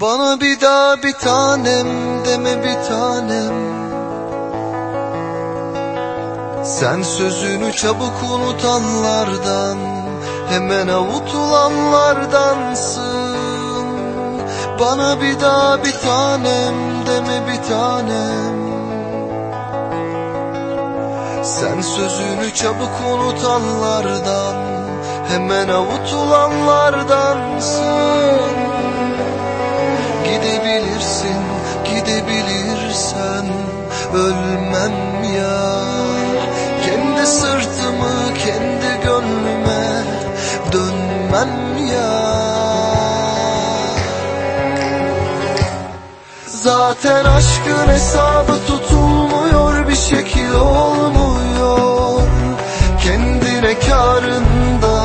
Bana bir daha bir tanem deme bir tanem. Sen sözünü çabuk unutanlardan Hemen avutulanlardansın Bana bir daha bir tanem deme bir tanem. Sen sözünü çabuk unutanlardan Hemen avutulanlardansın gidebilirsen ölmem ya. Kendi sırtımı, kendi gönlüme dönmem ya. Zaten aşkın hesabı tutulmuyor bir şekil olmuyor. Kendine karında,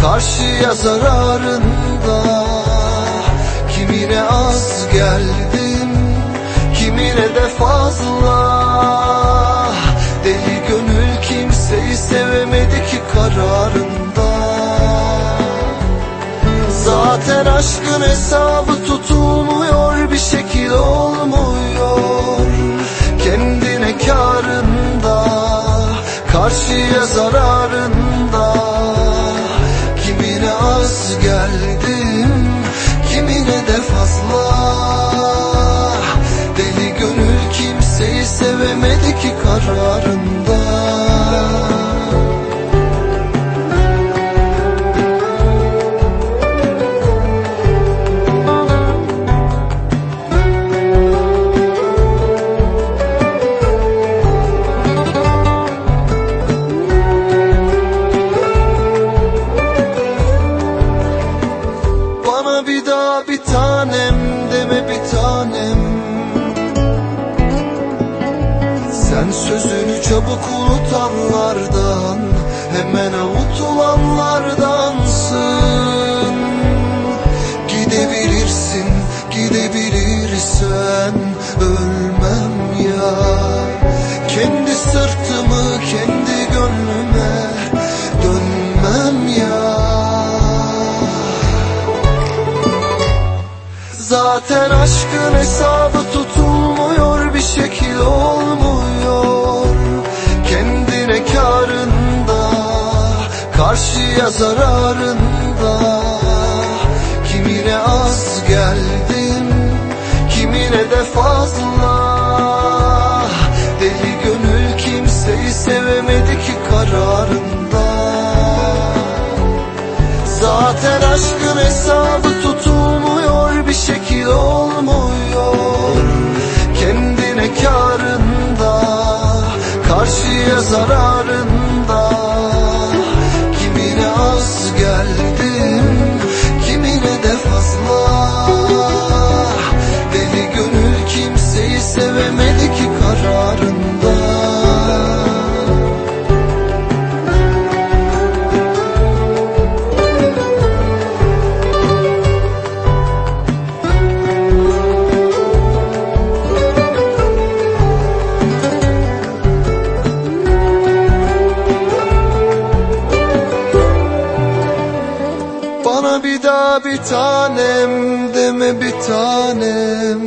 karşıya zararında. Kimine az de fazla. Deli gönül kimseyi sevemedi ki kararında. Zaten aşkın hesabı tutulmuyor bir şekil olmuyor. Kendine karında, karşıya zararında çabuk unutanlardan Hemen avutulanlardansın. Gidebilirsin, gidebilirsen ölmem ya. Kendi sırtımı, kendi gönlüme dönmem ya. Zaten aşkın hesabı tutulmuyor bir şekil olmuyor karşıya zararında Kimine az geldim, kimine de fazla. Deli gönül kimseyi sevemedi ki kararında. Zaten aşkın hesabı tutulmuyor bir şekil olmuyor. Kendine karında, karşıya zararında Daha bir tanem deme bir tanem